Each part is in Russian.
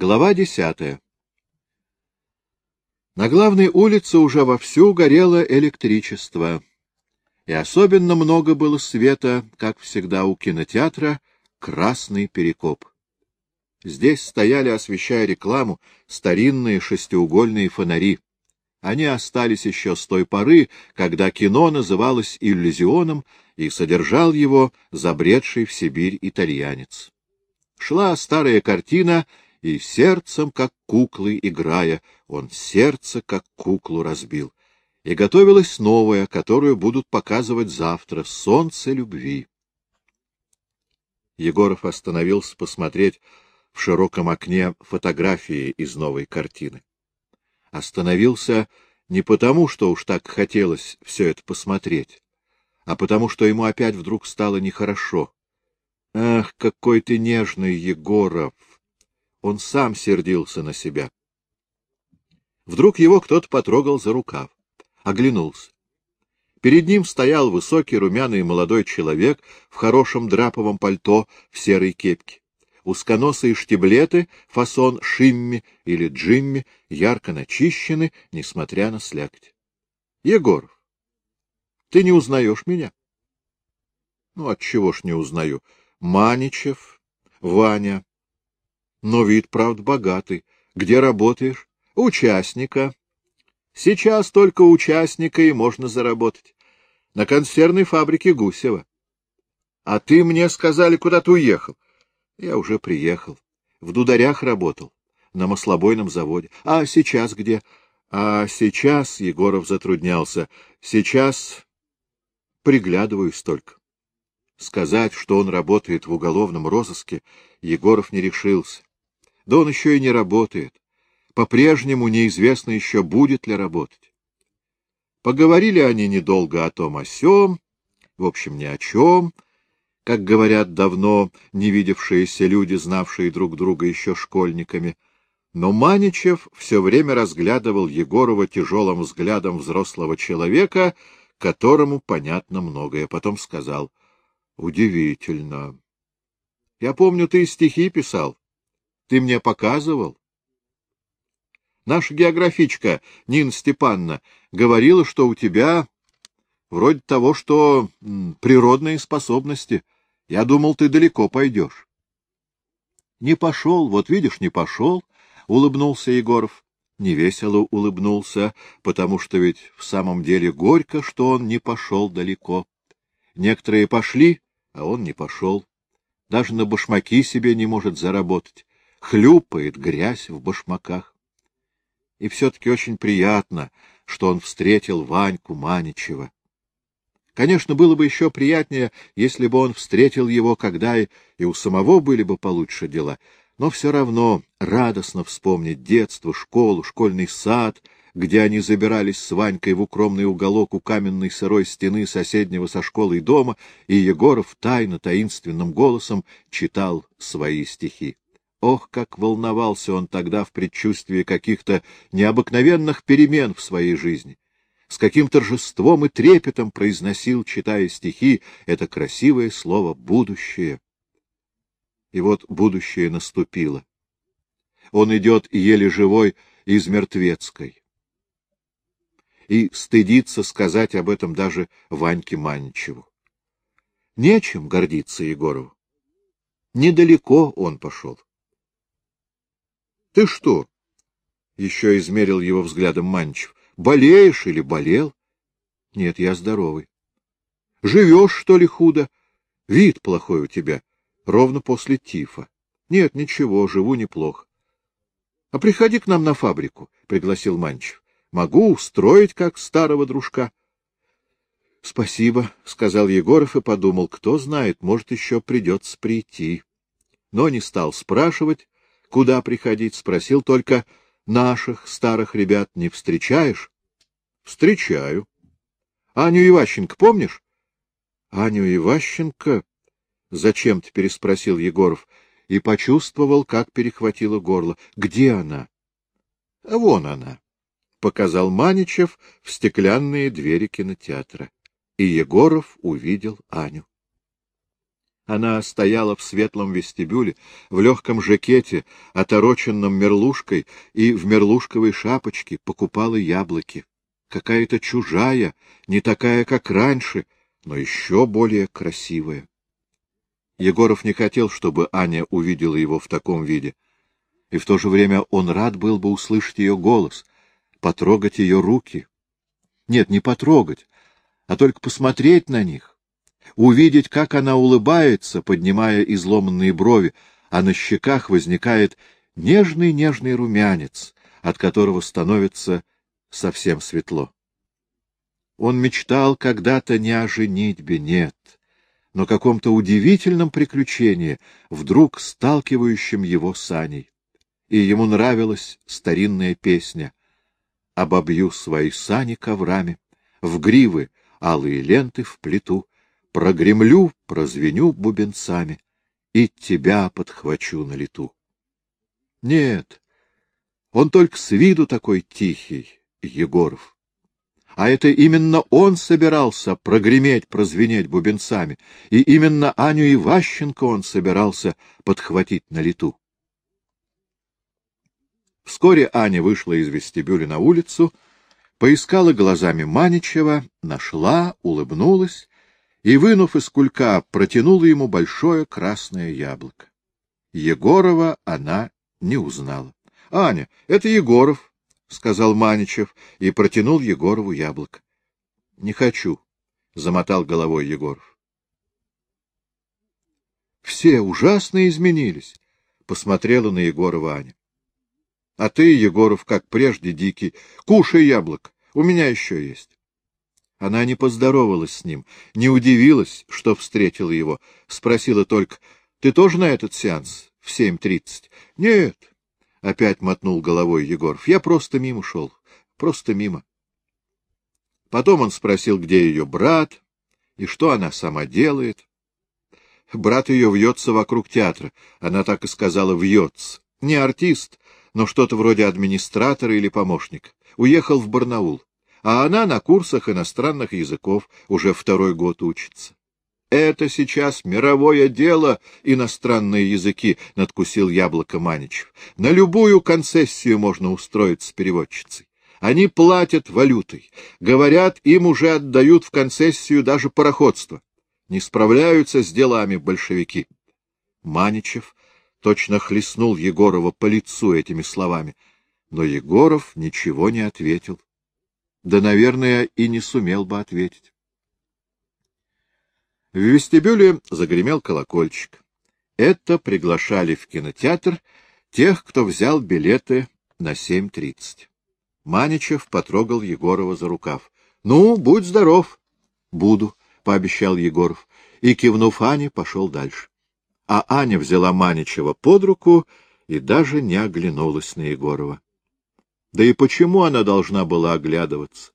Глава десятая На главной улице уже вовсю горело электричество, и особенно много было света, как всегда у кинотеатра, «Красный перекоп». Здесь стояли, освещая рекламу, старинные шестиугольные фонари. Они остались еще с той поры, когда кино называлось иллюзионом и содержал его забредший в Сибирь итальянец. Шла старая картина и сердцем, как куклы играя, он сердце, как куклу разбил. И готовилась новая, которую будут показывать завтра, «Солнце любви». Егоров остановился посмотреть в широком окне фотографии из новой картины. Остановился не потому, что уж так хотелось все это посмотреть, а потому, что ему опять вдруг стало нехорошо. Ах, какой ты нежный, Егоров! Он сам сердился на себя. Вдруг его кто-то потрогал за рукав, оглянулся. Перед ним стоял высокий румяный молодой человек в хорошем драповом пальто в серой кепке. Узконосые штиблеты, фасон шимми или джимми, ярко начищены, несмотря на слякоть. — Егоров, ты не узнаешь меня? — Ну, отчего ж не узнаю? Маничев, Ваня, но вид, правда, богатый. Где работаешь? Участника. Сейчас только участника и можно заработать. На консервной фабрике Гусева. А ты мне сказали, куда ты уехал. Я уже приехал. В дударях работал. На маслобойном заводе. А сейчас где? А сейчас, Егоров затруднялся, сейчас приглядываюсь только. Сказать, что он работает в уголовном розыске, Егоров не решился. Да он еще и не работает. По-прежнему неизвестно еще, будет ли работать. Поговорили они недолго о том о сём, в общем, ни о чем, как говорят давно не видевшиеся люди, знавшие друг друга еще школьниками. Но Маничев все время разглядывал Егорова тяжелым взглядом взрослого человека, которому понятно многое. Потом сказал, — Удивительно. Я помню, ты стихи писал. Ты мне показывал? Наша географичка Нина Степановна говорила, что у тебя вроде того, что природные способности. Я думал, ты далеко пойдешь. — Не пошел, вот видишь, не пошел, — улыбнулся Егоров. Невесело улыбнулся, потому что ведь в самом деле горько, что он не пошел далеко. Некоторые пошли, а он не пошел. Даже на башмаки себе не может заработать хлюпает грязь в башмаках. И все-таки очень приятно, что он встретил Ваньку Маничева. Конечно, было бы еще приятнее, если бы он встретил его, когда и, и у самого были бы получше дела, но все равно радостно вспомнить детство, школу, школьный сад, где они забирались с Ванькой в укромный уголок у каменной сырой стены соседнего со школой дома, и Егоров тайно таинственным голосом читал свои стихи. Ох, как волновался он тогда в предчувствии каких-то необыкновенных перемен в своей жизни! С каким торжеством и трепетом произносил, читая стихи, это красивое слово «будущее». И вот будущее наступило. Он идет еле живой из мертвецкой. И стыдится сказать об этом даже Ваньке Маничеву. Нечем гордиться Егорову. Недалеко он пошел. — Ты что? — еще измерил его взглядом Манчев. — Болеешь или болел? — Нет, я здоровый. — Живешь, что ли, худо? Вид плохой у тебя, ровно после тифа. — Нет, ничего, живу неплохо. — А приходи к нам на фабрику, — пригласил Манчев. — Могу устроить, как старого дружка. — Спасибо, — сказал Егоров и подумал, кто знает, может, еще придется прийти. Но не стал спрашивать, куда приходить, спросил только, наших старых ребят не встречаешь? — Встречаю. — Аню Иващенко помнишь? — Аню Иващенко? — зачем-то переспросил Егоров и почувствовал, как перехватило горло. — Где она? — Вон она, — показал Маничев в стеклянные двери кинотеатра. И Егоров увидел Аню. Она стояла в светлом вестибюле, в легком жакете, отороченном мерлушкой, и в мерлушковой шапочке покупала яблоки. Какая-то чужая, не такая, как раньше, но еще более красивая. Егоров не хотел, чтобы Аня увидела его в таком виде. И в то же время он рад был бы услышать ее голос, потрогать ее руки. Нет, не потрогать, а только посмотреть на них увидеть, как она улыбается, поднимая изломанные брови, а на щеках возникает нежный-нежный румянец, от которого становится совсем светло. Он мечтал когда-то не о женитьбе, нет, но каком-то удивительном приключении, вдруг сталкивающем его с Аней. И ему нравилась старинная песня «Обобью свои сани коврами, в гривы алые ленты в плиту, прогремлю, прозвеню бубенцами и тебя подхвачу на лету. Нет, он только с виду такой тихий, Егоров. А это именно он собирался прогреметь, прозвенеть бубенцами, и именно Аню Иващенко он собирался подхватить на лету. Вскоре Аня вышла из вестибюля на улицу, поискала глазами Маничева, нашла, улыбнулась и, вынув из кулька, протянула ему большое красное яблоко. Егорова она не узнала. — Аня, это Егоров, — сказал Маничев и протянул Егорову яблоко. — Не хочу, — замотал головой Егоров. — Все ужасно изменились, — посмотрела на Егорова Аня. — А ты, Егоров, как прежде, дикий, кушай яблоко, у меня еще есть. Она не поздоровалась с ним, не удивилась, что встретила его, спросила только, — Ты тоже на этот сеанс в семь тридцать? — Нет, — опять мотнул головой Егоров, — я просто мимо шел, просто мимо. Потом он спросил, где ее брат и что она сама делает. Брат ее вьется вокруг театра, она так и сказала «вьется». Не артист, но что-то вроде администратора или помощника. Уехал в Барнаул а она на курсах иностранных языков уже второй год учится. Это сейчас мировое дело, иностранные языки, — надкусил яблоко Маничев. На любую концессию можно устроить с переводчицей. Они платят валютой. Говорят, им уже отдают в концессию даже пароходство. Не справляются с делами большевики. Маничев точно хлестнул Егорова по лицу этими словами, но Егоров ничего не ответил да, наверное, и не сумел бы ответить. В вестибюле загремел колокольчик. Это приглашали в кинотеатр тех, кто взял билеты на 7.30. Маничев потрогал Егорова за рукав. — Ну, будь здоров. — Буду, — пообещал Егоров, и, кивнув Ане, пошел дальше. А Аня взяла Маничева под руку и даже не оглянулась на Егорова. Да и почему она должна была оглядываться?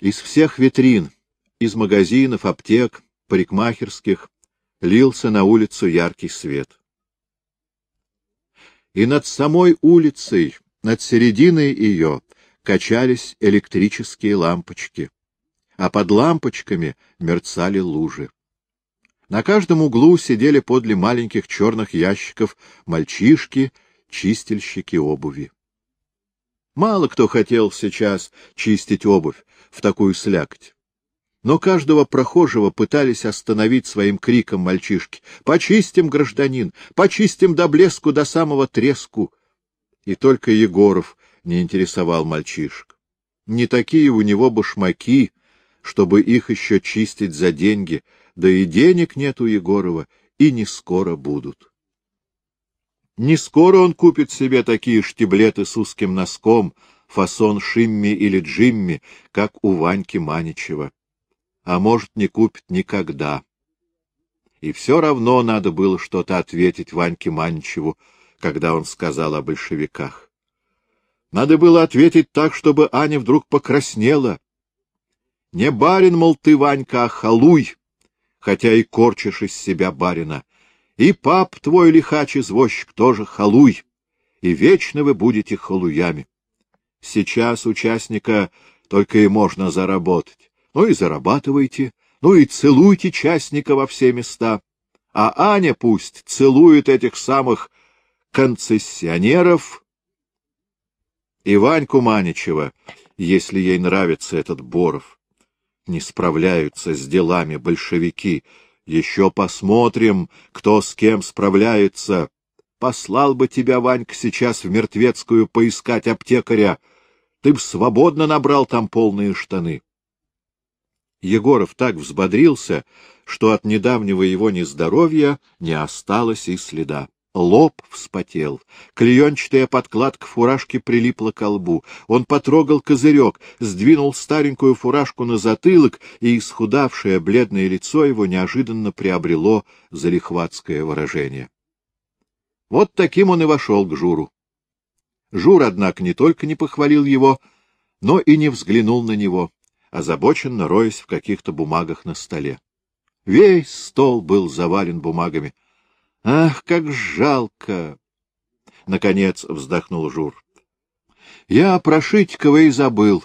Из всех витрин, из магазинов, аптек, парикмахерских, лился на улицу яркий свет. И над самой улицей, над серединой ее, качались электрические лампочки, а под лампочками мерцали лужи. На каждом углу сидели подле маленьких черных ящиков мальчишки чистильщики обуви. Мало кто хотел сейчас чистить обувь в такую слякоть. Но каждого прохожего пытались остановить своим криком мальчишки. «Почистим, гражданин! Почистим до блеску, до самого треску!» И только Егоров не интересовал мальчишек. Не такие у него башмаки, чтобы их еще чистить за деньги, да и денег нет у Егорова, и не скоро будут. Не скоро он купит себе такие штиблеты с узким носком, фасон Шимми или Джимми, как у Ваньки Маничева. А может, не купит никогда. И все равно надо было что-то ответить Ваньке Маничеву, когда он сказал о большевиках. Надо было ответить так, чтобы Аня вдруг покраснела. Не барин, мол, ты, Ванька, а халуй, хотя и корчишь из себя барина. И пап твой лихач-извозчик тоже халуй, и вечно вы будете халуями. Сейчас участника только и можно заработать. Ну и зарабатывайте, Ну и целуйте частника во все места. А Аня пусть целует этих самых концессионеров и Ваньку Маничева, если ей нравится этот Боров. Не справляются с делами большевики. Еще посмотрим, кто с кем справляется. Послал бы тебя, Ванька, сейчас в Мертвецкую поискать аптекаря. Ты б свободно набрал там полные штаны. Егоров так взбодрился, что от недавнего его нездоровья не осталось и следа. Лоб вспотел, клеенчатая подкладка фуражки прилипла к лбу. Он потрогал козырек, сдвинул старенькую фуражку на затылок, и исхудавшее бледное лицо его неожиданно приобрело залихватское выражение. Вот таким он и вошел к Журу. Жур, однако, не только не похвалил его, но и не взглянул на него, озабоченно роясь в каких-то бумагах на столе. Весь стол был завален бумагами. Ах, как жалко! Наконец вздохнул Жур. Я про Шитикова и забыл.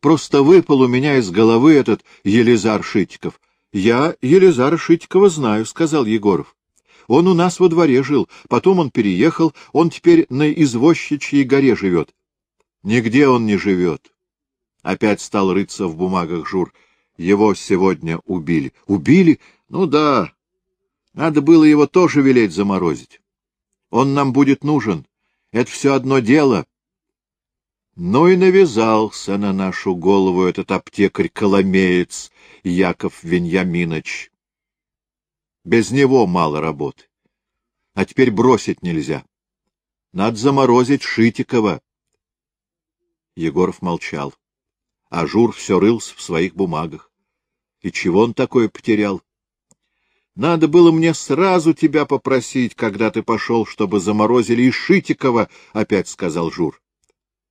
Просто выпал у меня из головы этот Елизар Шитиков. Я Елизара Шитикова знаю, — сказал Егоров. Он у нас во дворе жил, потом он переехал, он теперь на Извозчичьей горе живет. Нигде он не живет. Опять стал рыться в бумагах Жур. Его сегодня убили. Убили? Ну да. Надо было его тоже велеть заморозить. Он нам будет нужен. Это все одно дело. Ну и навязался на нашу голову этот аптекарь-коломеец Яков Веньяминович. Без него мало работы. А теперь бросить нельзя. Надо заморозить Шитикова. Егоров молчал а Жур все рылся в своих бумагах. И чего он такое потерял? Надо было мне сразу тебя попросить, когда ты пошел, чтобы заморозили и Шитикова, — опять сказал Жур.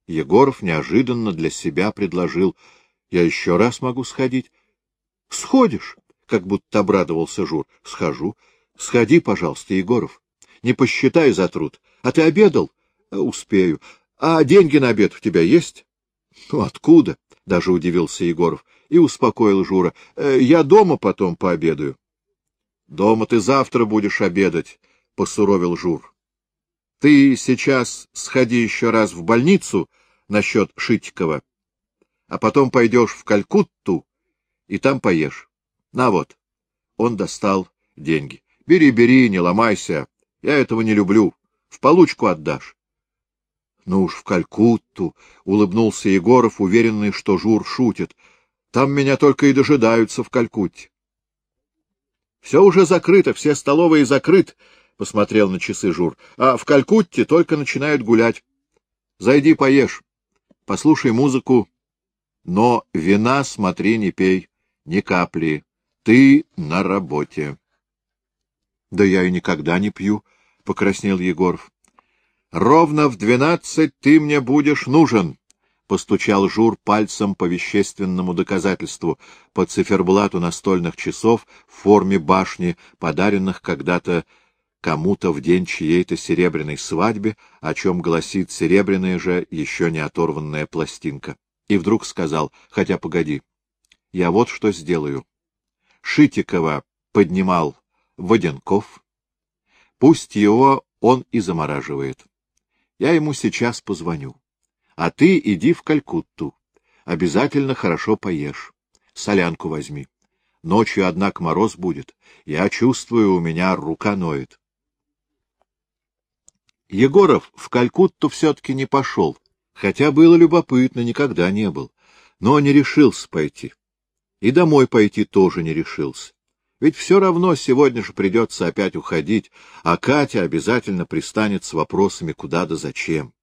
Егоров неожиданно для себя предложил. — Я еще раз могу сходить. — Сходишь, — как будто обрадовался Жур. — Схожу. — Сходи, пожалуйста, Егоров. Не посчитай за труд. А ты обедал? — Успею. А деньги на обед у тебя есть? — Ну, откуда? — даже удивился Егоров и успокоил Жура. «Э, — Я дома потом пообедаю. — Дома ты завтра будешь обедать, — посуровил Жур. — Ты сейчас сходи еще раз в больницу насчет Шитикова, а потом пойдешь в Калькутту и там поешь. На вот. Он достал деньги. — Бери, бери, не ломайся. Я этого не люблю. В получку отдашь. — Ну уж в Калькутту, — улыбнулся Егоров, уверенный, что Жур шутит. — Там меня только и дожидаются в Калькутте. — Все уже закрыто, все столовые закрыты, — посмотрел на часы Жур. — А в Калькутте только начинают гулять. Зайди поешь, послушай музыку, но вина смотри не пей, ни капли. Ты на работе. — Да я и никогда не пью, — покраснел Егоров. Ровно в двенадцать ты мне будешь нужен, — постучал Жур пальцем по вещественному доказательству, по циферблату настольных часов в форме башни, подаренных когда-то кому-то в день чьей-то серебряной свадьбе, о чем гласит серебряная же, еще не оторванная пластинка. И вдруг сказал, хотя погоди, я вот что сделаю. Шитикова поднимал Воденков, пусть его он и замораживает. Я ему сейчас позвоню. А ты иди в Калькутту. Обязательно хорошо поешь. Солянку возьми. Ночью, однако, мороз будет. Я чувствую, у меня рука ноет. Егоров в Калькутту все-таки не пошел, хотя было любопытно, никогда не был, но не решился пойти. И домой пойти тоже не решился. Ведь все равно сегодня же придется опять уходить, а Катя обязательно пристанет с вопросами куда да зачем.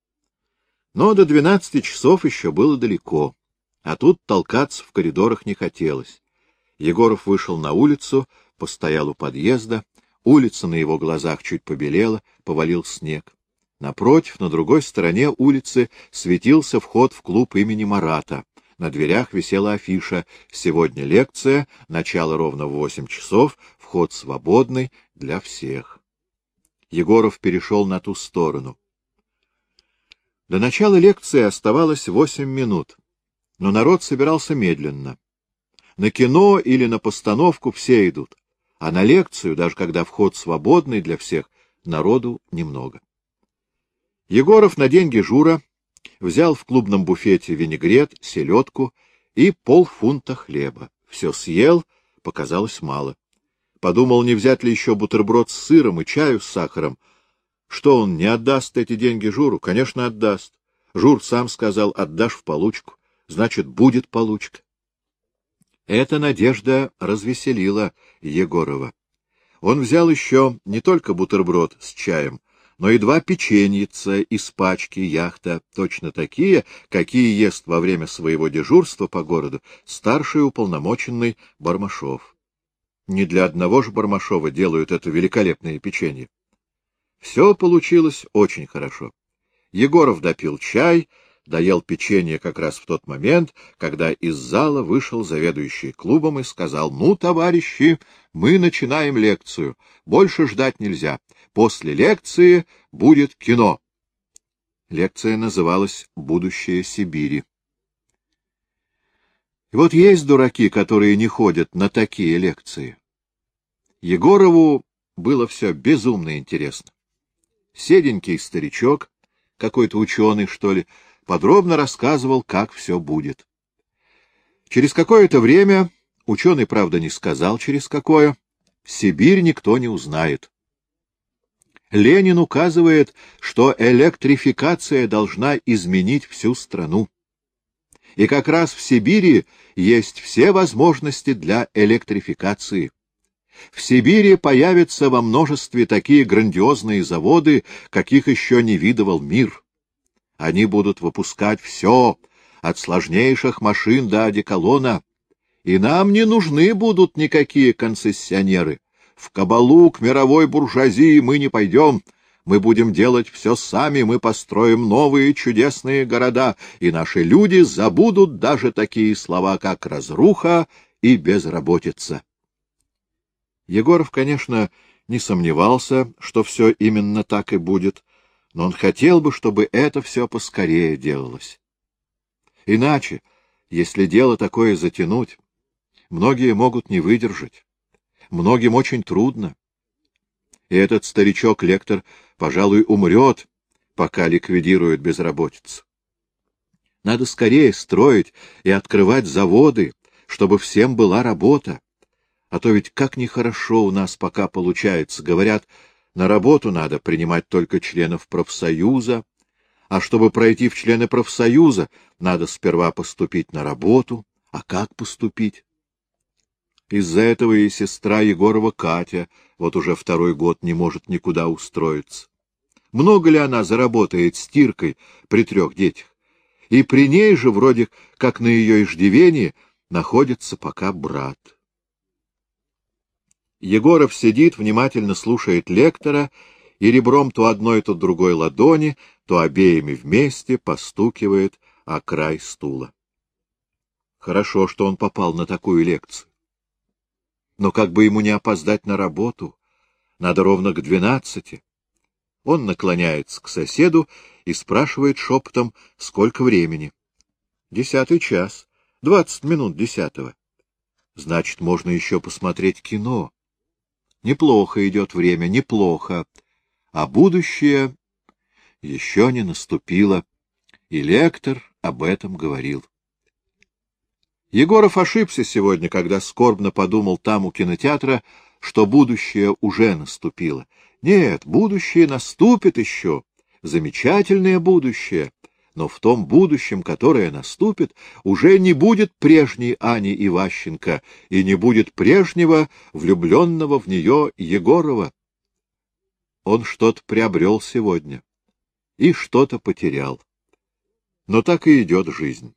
Но до двенадцати часов еще было далеко, а тут толкаться в коридорах не хотелось. Егоров вышел на улицу, постоял у подъезда, улица на его глазах чуть побелела, повалил снег. Напротив, на другой стороне улицы, светился вход в клуб имени Марата. На дверях висела афиша «Сегодня лекция, начало ровно в восемь часов, вход свободный для всех». Егоров перешел на ту сторону. До начала лекции оставалось восемь минут, но народ собирался медленно. На кино или на постановку все идут, а на лекцию, даже когда вход свободный для всех, народу немного. Егоров на деньги Жура взял в клубном буфете винегрет, селедку и полфунта хлеба. Все съел, показалось мало. Подумал, не взять ли еще бутерброд с сыром и чаю с сахаром. Что он, не отдаст эти деньги Журу? Конечно, отдаст. Жур сам сказал, отдашь в получку. Значит, будет получка. Эта надежда развеселила Егорова. Он взял еще не только бутерброд с чаем, но и два печеньица из пачки яхта, точно такие, какие ест во время своего дежурства по городу старший уполномоченный Бармашов. Не для одного же Бармашова делают это великолепное печенье. Все получилось очень хорошо. Егоров допил чай, доел печенье как раз в тот момент, когда из зала вышел заведующий клубом и сказал, «Ну, товарищи, мы начинаем лекцию. Больше ждать нельзя. После лекции будет кино». Лекция называлась «Будущее Сибири». И вот есть дураки, которые не ходят на такие лекции. Егорову было все безумно интересно. Седенький старичок, какой-то ученый, что ли, подробно рассказывал, как все будет. Через какое-то время, ученый, правда, не сказал, через какое, Сибирь никто не узнает. Ленин указывает, что электрификация должна изменить всю страну. И как раз в Сибири есть все возможности для электрификации. В Сибири появятся во множестве такие грандиозные заводы, каких еще не видывал мир. Они будут выпускать все, от сложнейших машин до одеколона, и нам не нужны будут никакие концессионеры. В кабалу к мировой буржуазии мы не пойдем, мы будем делать все сами, мы построим новые чудесные города, и наши люди забудут даже такие слова, как разруха и безработица. Егоров, конечно, не сомневался, что все именно так и будет, но он хотел бы, чтобы это все поскорее делалось. Иначе, если дело такое затянуть, многие могут не выдержать, многим очень трудно. И этот старичок-лектор, пожалуй, умрет, пока ликвидирует безработицу. Надо скорее строить и открывать заводы, чтобы всем была работа. А то ведь как нехорошо у нас пока получается. Говорят, на работу надо принимать только членов профсоюза, а чтобы пройти в члены профсоюза, надо сперва поступить на работу. А как поступить? Из-за этого и сестра Егорова Катя вот уже второй год не может никуда устроиться. Много ли она заработает стиркой при трех детях? И при ней же, вроде как на ее иждивении, находится пока брат. Егоров сидит, внимательно слушает лектора и ребром то одной, то другой ладони, то обеими вместе постукивает о край стула. Хорошо, что он попал на такую лекцию. Но как бы ему не опоздать на работу, надо ровно к двенадцати. Он наклоняется к соседу и спрашивает шепотом, сколько времени. Десятый час, двадцать минут десятого. Значит, можно еще посмотреть кино. Неплохо идет время, неплохо. А будущее еще не наступило, и лектор об этом говорил. Егоров ошибся сегодня, когда скорбно подумал там у кинотеатра, что будущее уже наступило. Нет, будущее наступит еще, замечательное будущее, но в том будущем, которое наступит, уже не будет прежней Ани Иващенко и не будет прежнего влюбленного в нее Егорова. Он что-то приобрел сегодня и что-то потерял. Но так и идет жизнь.